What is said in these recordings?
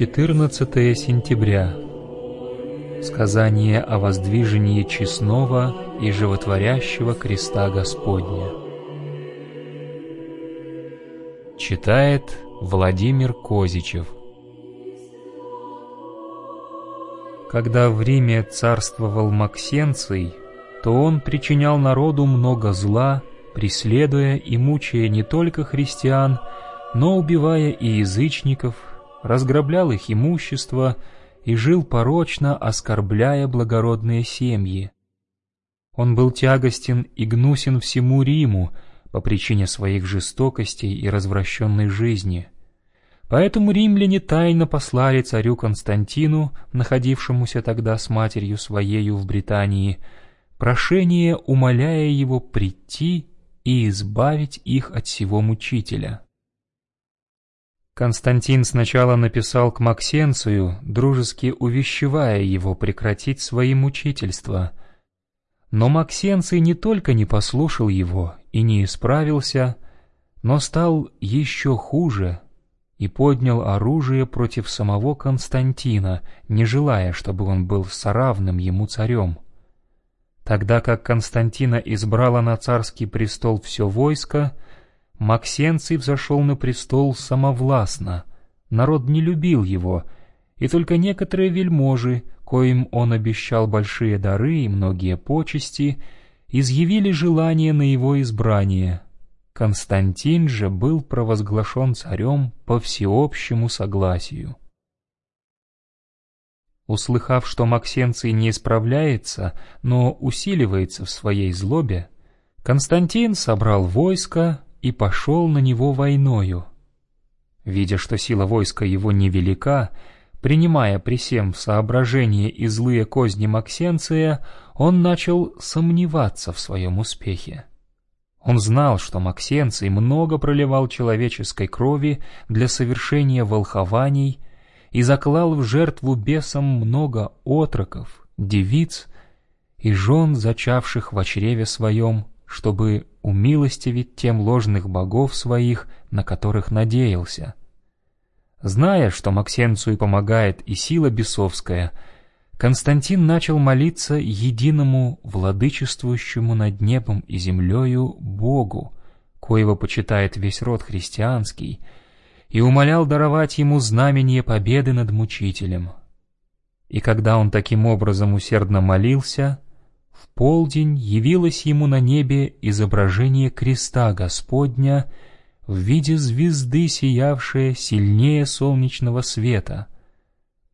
14 сентября. Сказание о воздвижении честного и животворящего креста Господня. Читает Владимир Козичев. Когда в Риме царствовал Максенций, то он причинял народу много зла, преследуя и мучая не только христиан, но убивая и язычников, разграблял их имущество и жил порочно, оскорбляя благородные семьи. Он был тягостен и гнусен всему Риму по причине своих жестокостей и развращенной жизни. Поэтому римляне тайно послали царю Константину, находившемуся тогда с матерью своею в Британии, прошение, умоляя его прийти и избавить их от всего мучителя. Константин сначала написал к Максенцию, дружески увещевая его прекратить свои мучительства. Но Максенций не только не послушал его и не исправился, но стал еще хуже и поднял оружие против самого Константина, не желая, чтобы он был соравным ему царем. Тогда как Константина избрала на царский престол все войско, Максенций взошел на престол самовластно, народ не любил его, и только некоторые вельможи, коим он обещал большие дары и многие почести, изъявили желание на его избрание. Константин же был провозглашен царем по всеобщему согласию. Услыхав, что Максенций не исправляется, но усиливается в своей злобе, Константин собрал войско и пошел на него войною. Видя, что сила войска его невелика, принимая при всем соображение и злые козни Максенция, он начал сомневаться в своем успехе. Он знал, что Максенций много проливал человеческой крови для совершения волхований и заклал в жертву бесам много отроков, девиц и жен, зачавших в чреве своем, чтобы умилостивить тем ложных богов своих, на которых надеялся. Зная, что Максенцию помогает и сила бесовская, Константин начал молиться единому владычествующему над небом и землею Богу, коего почитает весь род христианский, и умолял даровать ему знамение победы над мучителем. И когда он таким образом усердно молился, в полдень явилось ему на небе изображение креста Господня в виде звезды, сиявшее сильнее солнечного света.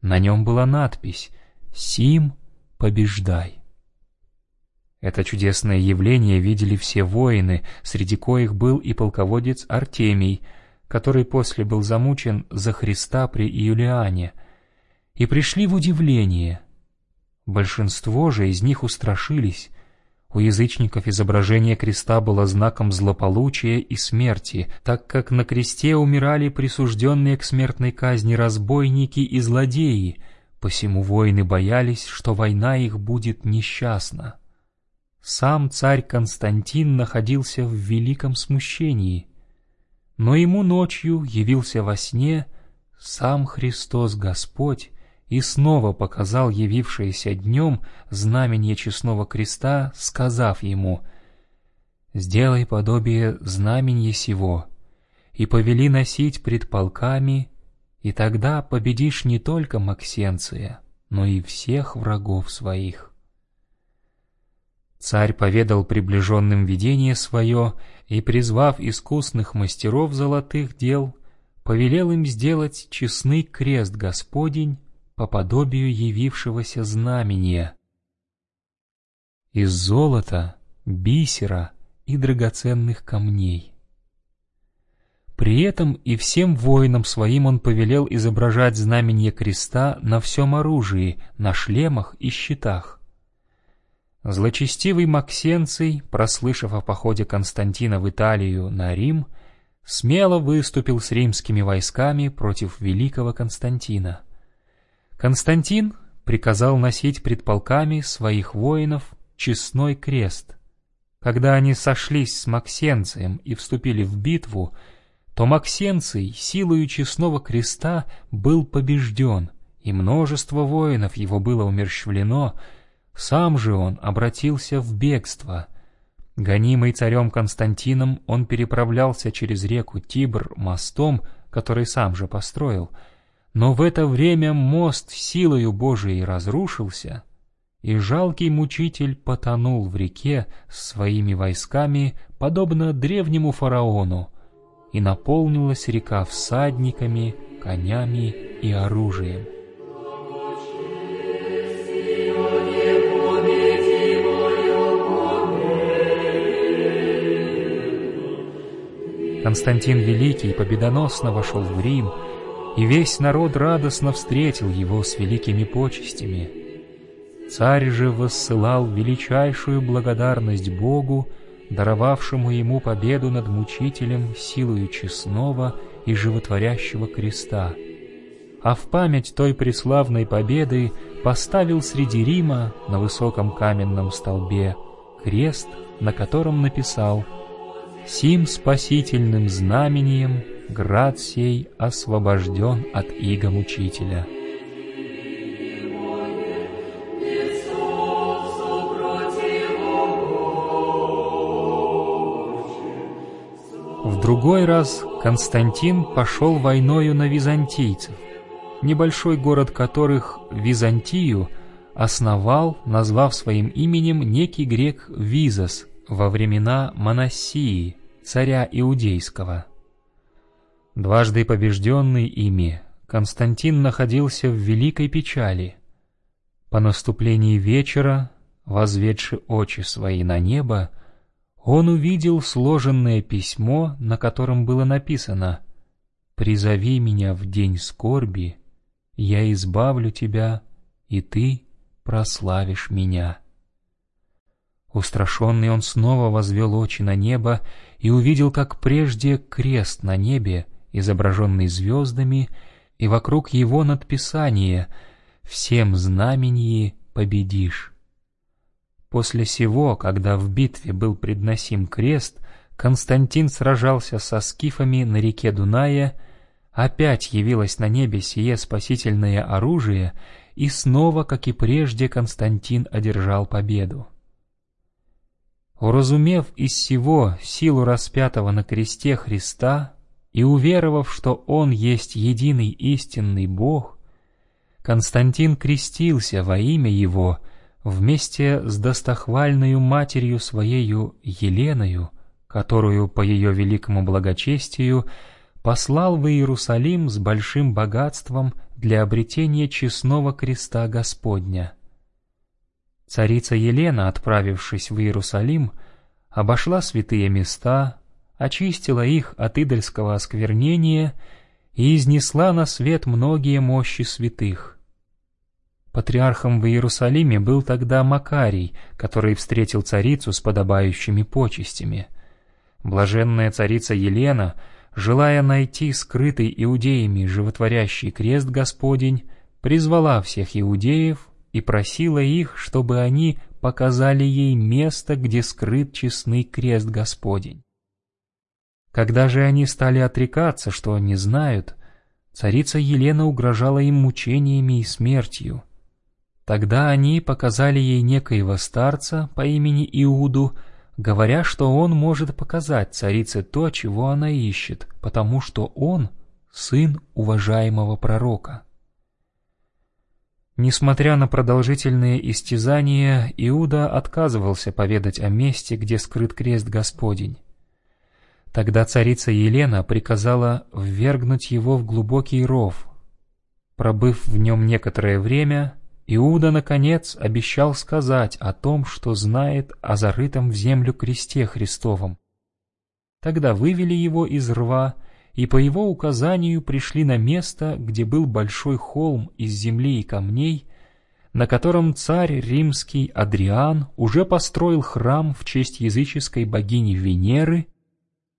На нем была надпись «Сим побеждай». Это чудесное явление видели все воины, среди коих был и полководец Артемий, который после был замучен за Христа при Иулиане, и пришли в удивление — Большинство же из них устрашились. У язычников изображение креста было знаком злополучия и смерти, так как на кресте умирали присужденные к смертной казни разбойники и злодеи, посему воины боялись, что война их будет несчастна. Сам царь Константин находился в великом смущении, но ему ночью явился во сне сам Христос Господь, и снова показал явившееся днем знамение честного креста, сказав ему «Сделай подобие знамения сего, и повели носить пред полками, и тогда победишь не только Максенция, но и всех врагов своих». Царь поведал приближенным видение свое и, призвав искусных мастеров золотых дел, повелел им сделать честный крест Господень по подобию явившегося знамения. Из золота, бисера и драгоценных камней. При этом и всем воинам своим он повелел изображать знамение креста на всем оружии, на шлемах и щитах. Злочестивый Максенций, прослышав о походе Константина в Италию на Рим, смело выступил с римскими войсками против великого Константина. Константин приказал носить пред полками своих воинов честной крест. Когда они сошлись с Максенцием и вступили в битву, то Максенций силою честного креста был побежден, и множество воинов его было умерщвлено, сам же он обратился в бегство. Гонимый царем Константином, он переправлялся через реку Тибр мостом, который сам же построил, но в это время мост силою Божией разрушился — и жалкий мучитель потонул в реке с своими войсками, подобно древнему фараону, и наполнилась река всадниками, конями и оружием. Константин Великий победоносно вошел в Рим, и весь народ радостно встретил его с великими почестями. Царь же воссылал величайшую благодарность Богу, даровавшему ему победу над мучителем силою честного и животворящего креста. А в память той преславной победы поставил среди Рима на высоком каменном столбе крест, на котором написал «Сим спасительным знамением град сей освобожден от иго мучителя». В другой раз Константин пошел войною на византийцев, небольшой город которых Византию основал, назвав своим именем некий грек Визас во времена Манассии, царя Иудейского. Дважды побежденный ими, Константин находился в великой печали. По наступлении вечера, возведши очи свои на небо, он увидел сложенное письмо, на котором было написано «Призови меня в день скорби, я избавлю тебя, и ты прославишь меня». Устрашенный он снова возвел очи на небо и увидел, как прежде крест на небе, изображенный звездами, и вокруг его надписание «Всем знамении победишь». После сего, когда в битве был предносим крест, Константин сражался со скифами на реке Дуная, опять явилось на небе сие спасительное оружие, и снова, как и прежде, Константин одержал победу. Уразумев из сего силу распятого на кресте Христа и уверовав, что Он есть единый истинный Бог, Константин крестился во имя Его — вместе с достохвальною матерью своею Еленою, которую по ее великому благочестию послал в Иерусалим с большим богатством для обретения честного креста Господня. Царица Елена, отправившись в Иерусалим, обошла святые места, очистила их от идольского осквернения и изнесла на свет многие мощи святых. Патриархом в Иерусалиме был тогда Макарий, который встретил царицу с подобающими почестями. Блаженная царица Елена, желая найти скрытый иудеями животворящий крест Господень, призвала всех иудеев и просила их, чтобы они показали ей место, где скрыт честный крест Господень. Когда же они стали отрекаться, что они знают, царица Елена угрожала им мучениями и смертью — Тогда они показали ей некоего старца по имени Иуду, говоря, что он может показать царице то, чего она ищет, потому что он — сын уважаемого пророка. Несмотря на продолжительные истязания, Иуда отказывался поведать о месте, где скрыт крест Господень. Тогда царица Елена приказала ввергнуть его в глубокий ров. Пробыв в нем некоторое время, Иуда, наконец, обещал сказать о том, что знает о зарытом в землю кресте Христовом. Тогда вывели его из рва и по его указанию пришли на место, где был большой холм из земли и камней, на котором царь римский Адриан уже построил храм в честь языческой богини Венеры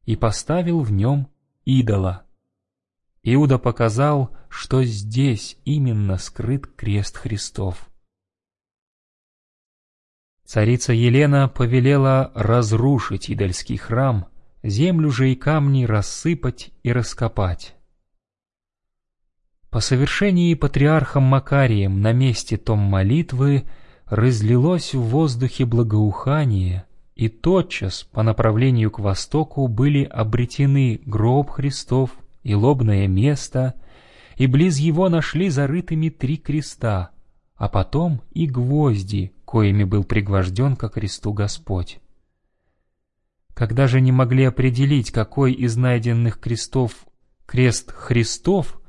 и поставил в нем идола. Иуда показал, что здесь именно скрыт крест Христов. Царица Елена повелела разрушить идольский храм, землю же и камни рассыпать и раскопать. По совершении патриархом Макарием на месте том молитвы разлилось в воздухе благоухание, и тотчас по направлению к востоку были обретены гроб Христов и лобное место, и близ его нашли зарытыми три креста, а потом и гвозди, коими был пригвожден ко кресту Господь. Когда же не могли определить, какой из найденных крестов крест Христов,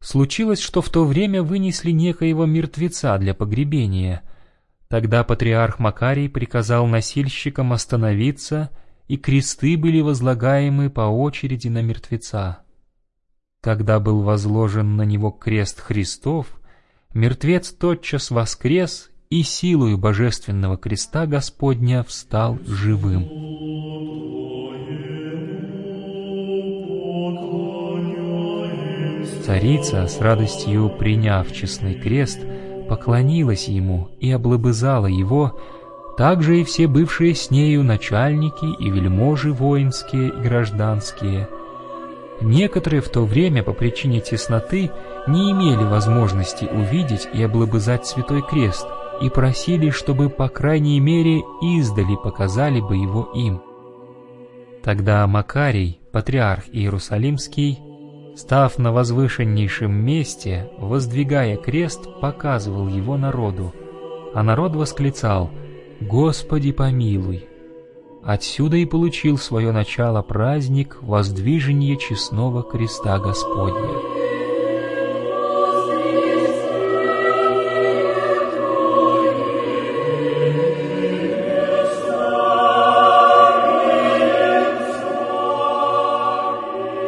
случилось, что в то время вынесли некоего мертвеца для погребения. Тогда патриарх Макарий приказал носильщикам остановиться, и кресты были возлагаемы по очереди на мертвеца. Когда был возложен на него крест Христов, мертвец тотчас воскрес и силою божественного креста Господня встал живым. Царица, с радостью приняв честный крест, поклонилась ему и облобызала его, также и все бывшие с нею начальники и вельможи воинские и гражданские. Некоторые в то время по причине тесноты не имели возможности увидеть и облобызать святой крест и просили, чтобы по крайней мере издали показали бы его им. Тогда Макарий, патриарх Иерусалимский, став на возвышеннейшем месте, воздвигая крест, показывал его народу, а народ восклицал «Господи помилуй!». Отсюда и получил свое начало праздник воздвижения честного креста Господня.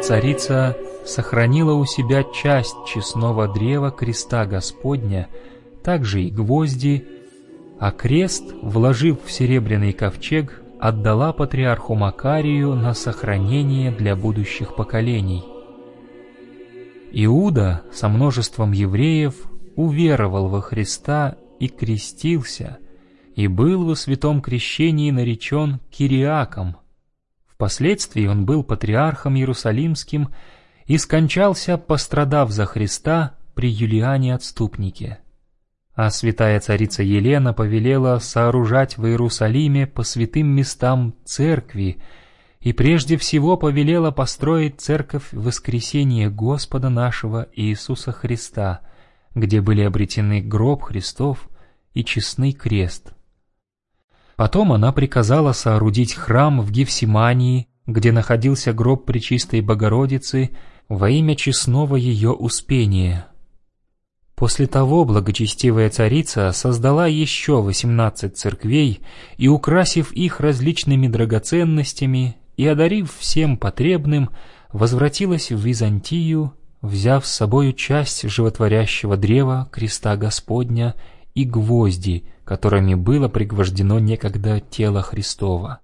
Царица сохранила у себя часть честного древа креста Господня, также и гвозди, а крест, вложив в серебряный ковчег, отдала патриарху Макарию на сохранение для будущих поколений. Иуда со множеством евреев уверовал во Христа и крестился, и был во святом крещении наречен Кириаком. Впоследствии он был патриархом Иерусалимским и скончался, пострадав за Христа при Юлиане-отступнике. А святая царица Елена повелела сооружать в Иерусалиме по святым местам церкви, и прежде всего повелела построить церковь Воскресения Господа нашего Иисуса Христа, где были обретены гроб Христов и честный крест. Потом она приказала соорудить храм в Гефсимании, где находился гроб Пречистой Богородицы, во имя честного ее успения. После того благочестивая царица создала еще восемнадцать церквей и, украсив их различными драгоценностями и одарив всем потребным, возвратилась в Византию, взяв с собою часть животворящего древа креста Господня и гвозди, которыми было пригвождено некогда тело Христова.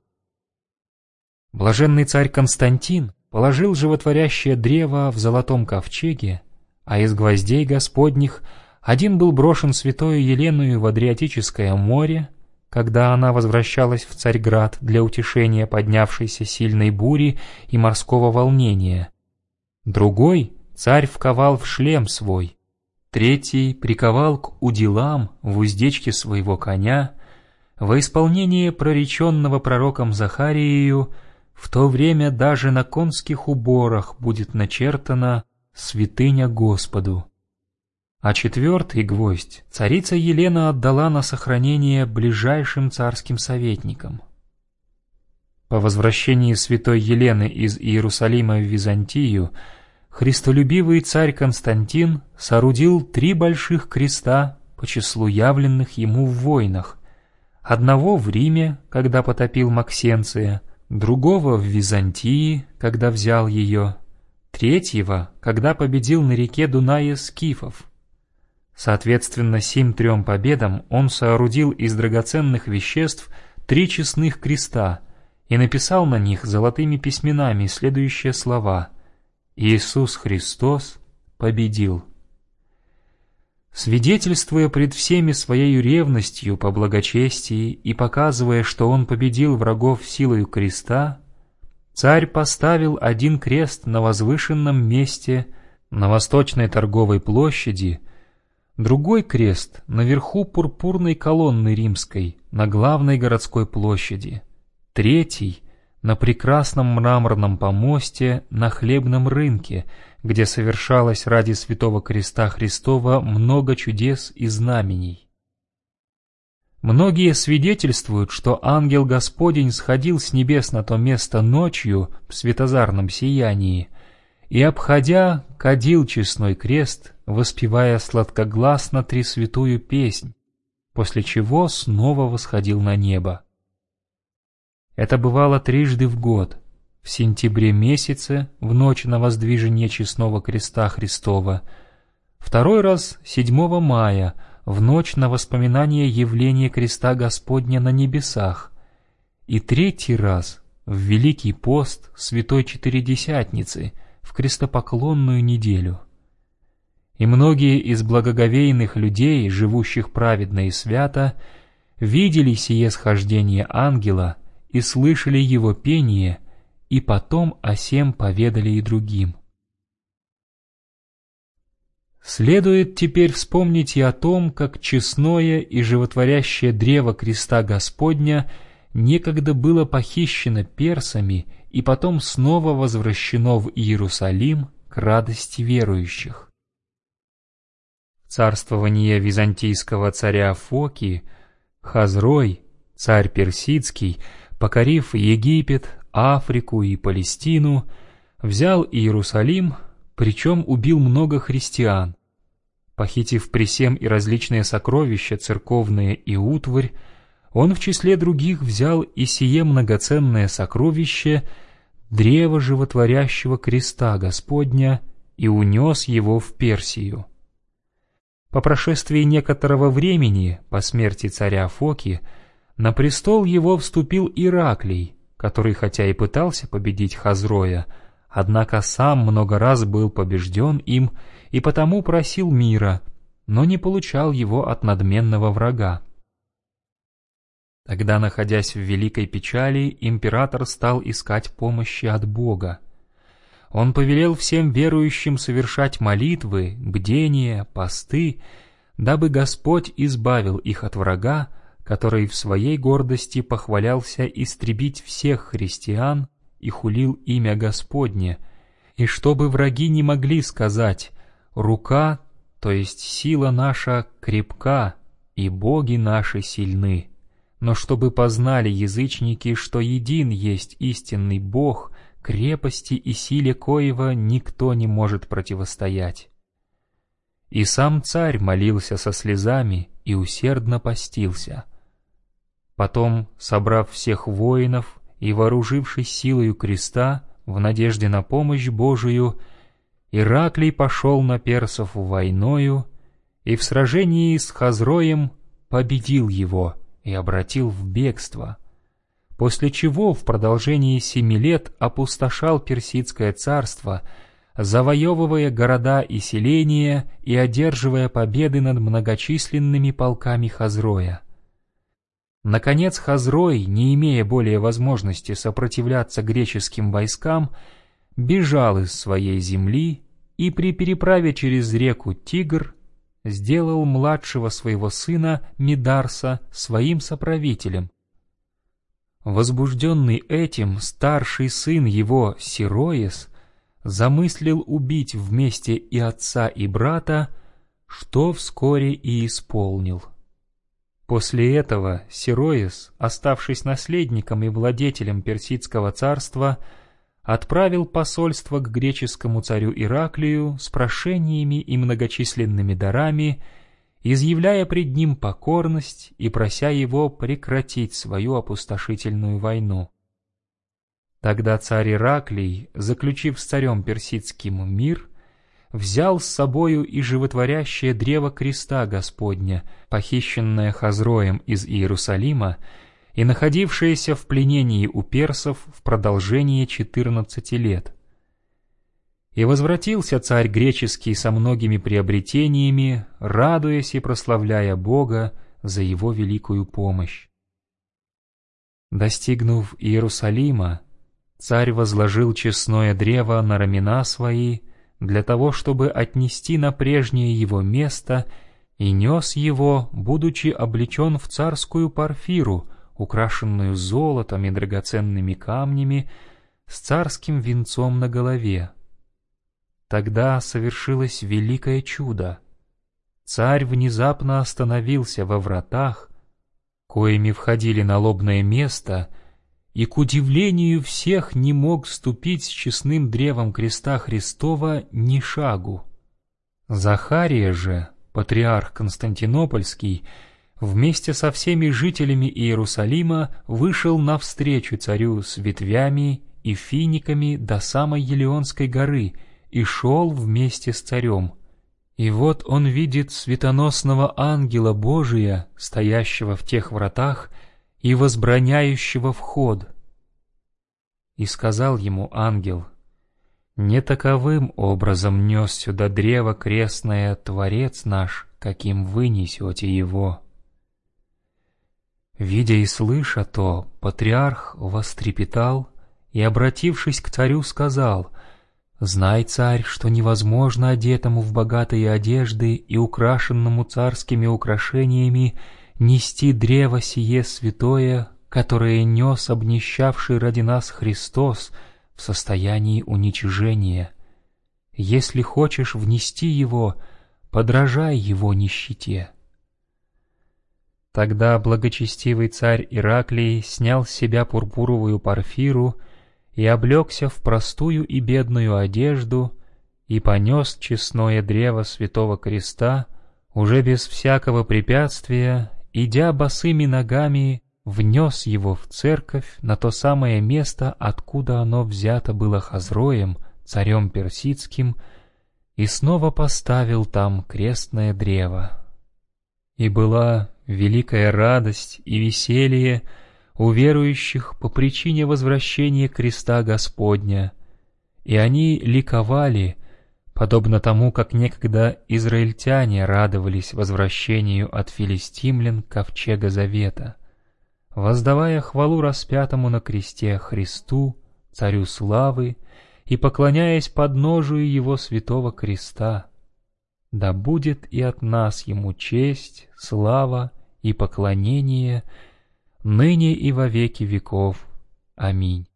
Блаженный царь Константин положил животворящее древо в золотом ковчеге, а из гвоздей Господних один был брошен святою Еленою в Адриатическое море, когда она возвращалась в Царьград для утешения поднявшейся сильной бури и морского волнения. Другой царь вковал в шлем свой, третий приковал к уделам в уздечке своего коня, во исполнение прореченного пророком Захариею в то время даже на конских уборах будет начертана «Святыня Господу». А четвертый гвоздь царица Елена отдала на сохранение ближайшим царским советникам. По возвращении святой Елены из Иерусалима в Византию христолюбивый царь Константин соорудил три больших креста по числу явленных ему в войнах, одного в Риме, когда потопил Максенция – другого в Византии, когда взял ее, третьего, когда победил на реке Дуная скифов. Соответственно, сим трем победам он соорудил из драгоценных веществ три честных креста и написал на них золотыми письменами следующие слова «Иисус Христос победил». Свидетельствуя пред всеми своей ревностью по благочестии и показывая, что он победил врагов силою креста, царь поставил один крест на возвышенном месте на восточной торговой площади, другой крест наверху пурпурной колонны римской на главной городской площади, третий на прекрасном мраморном помосте на хлебном рынке, где совершалось ради Святого Креста Христова много чудес и знамений. Многие свидетельствуют, что ангел Господень сходил с небес на то место ночью в светозарном сиянии и, обходя, кадил честной крест, воспевая сладкогласно тресвятую песнь, после чего снова восходил на небо. Это бывало трижды в год, в сентябре месяце, в ночь на воздвижение честного креста Христова, второй раз 7 мая, в ночь на воспоминание явления креста Господня на небесах, и третий раз в Великий пост Святой Четыредесятницы в крестопоклонную неделю. И многие из благоговейных людей, живущих праведно и свято, видели сие схождение ангела — и слышали его пение, и потом о сем поведали и другим. Следует теперь вспомнить и о том, как честное и животворящее древо креста Господня некогда было похищено персами и потом снова возвращено в Иерусалим к радости верующих. Царствование византийского царя Фоки, Хазрой, царь персидский, покорив Египет, Африку и Палестину, взял Иерусалим, причем убил много христиан. Похитив при всем и различные сокровища, церковные и утварь, он в числе других взял и сие многоценное сокровище, древо животворящего креста Господня, и унес его в Персию. По прошествии некоторого времени, по смерти царя Фоки, на престол его вступил Ираклий, который хотя и пытался победить Хазроя, однако сам много раз был побежден им и потому просил мира, но не получал его от надменного врага. Тогда, находясь в великой печали, император стал искать помощи от Бога. Он повелел всем верующим совершать молитвы, бдения, посты, дабы Господь избавил их от врага, который в своей гордости похвалялся истребить всех христиан и хулил имя Господне, и чтобы враги не могли сказать «рука, то есть сила наша, крепка, и боги наши сильны», но чтобы познали язычники, что един есть истинный Бог, крепости и силе коего никто не может противостоять. И сам царь молился со слезами и усердно постился — Потом, собрав всех воинов и вооружившись силою креста в надежде на помощь Божию, Ираклий пошел на персов войною и в сражении с Хазроем победил его и обратил в бегство, после чего в продолжении семи лет опустошал персидское царство, завоевывая города и селения и одерживая победы над многочисленными полками Хазроя. Наконец Хазрой, не имея более возможности сопротивляться греческим войскам, бежал из своей земли и при переправе через реку Тигр сделал младшего своего сына Мидарса своим соправителем. Возбужденный этим, старший сын его, Сироес, замыслил убить вместе и отца, и брата, что вскоре и исполнил. После этого Сироис, оставшись наследником и владетелем Персидского царства, отправил посольство к греческому царю Ираклию с прошениями и многочисленными дарами, изъявляя пред ним покорность и прося его прекратить свою опустошительную войну. Тогда царь Ираклий, заключив с царем персидским мир, взял с собою и животворящее древо креста Господня, похищенное Хазроем из Иерусалима и находившееся в пленении у персов в продолжение четырнадцати лет. И возвратился царь греческий со многими приобретениями, радуясь и прославляя Бога за его великую помощь. Достигнув Иерусалима, Царь возложил честное древо на рамена свои для того, чтобы отнести на прежнее его место и нес его, будучи облечен в царскую парфиру, украшенную золотом и драгоценными камнями, с царским венцом на голове. Тогда совершилось великое чудо. Царь внезапно остановился во вратах, коими входили на лобное место, и, к удивлению всех, не мог ступить с честным древом креста Христова ни шагу. Захария же, патриарх Константинопольский, вместе со всеми жителями Иерусалима вышел навстречу царю с ветвями и финиками до самой Елеонской горы и шел вместе с царем. И вот он видит светоносного ангела Божия, стоящего в тех вратах и возбраняющего вход. И сказал ему ангел, «Не таковым образом нес сюда древо крестное Творец наш, каким вы несете его». Видя и слыша то, патриарх вострепетал и, обратившись к царю, сказал, «Знай, царь, что невозможно одетому в богатые одежды и украшенному царскими украшениями нести древо сие святое, которое нес обнищавший ради нас Христос в состоянии уничижения. Если хочешь внести его, подражай его нищете». Тогда благочестивый царь Ираклий снял с себя пурпуровую парфиру и облегся в простую и бедную одежду, и понес честное древо Святого Креста, уже без всякого препятствия, идя босыми ногами, внес его в церковь на то самое место, откуда оно взято было Хазроем, царем персидским, и снова поставил там крестное древо. И была великая радость и веселье, у верующих по причине возвращения креста Господня, и они ликовали, подобно тому, как некогда израильтяне радовались возвращению от филистимлян ковчега Завета, воздавая хвалу распятому на кресте Христу, Царю Славы, и поклоняясь подножию Его святого креста. Да будет и от нас Ему честь, слава и поклонение — ныне и во веки веков. Аминь.